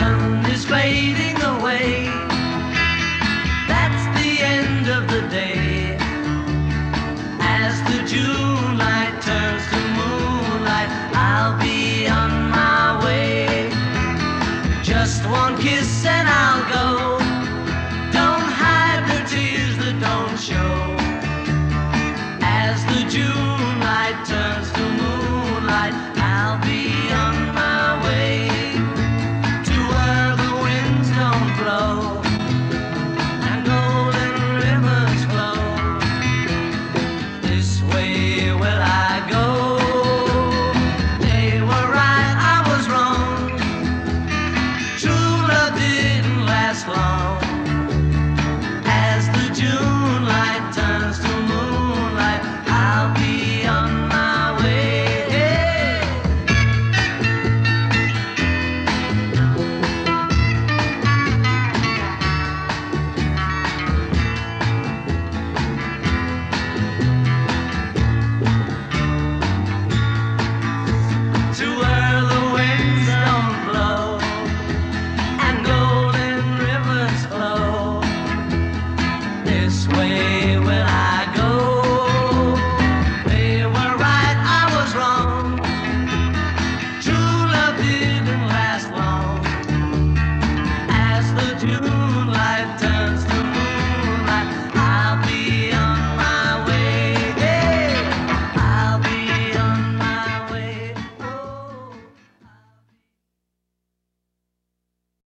sun is fading away. That's the end of the day. As the June light turns to moonlight, I'll be on my way. Just one kiss and I'll go. Don't hide the tears that don't show. Islam.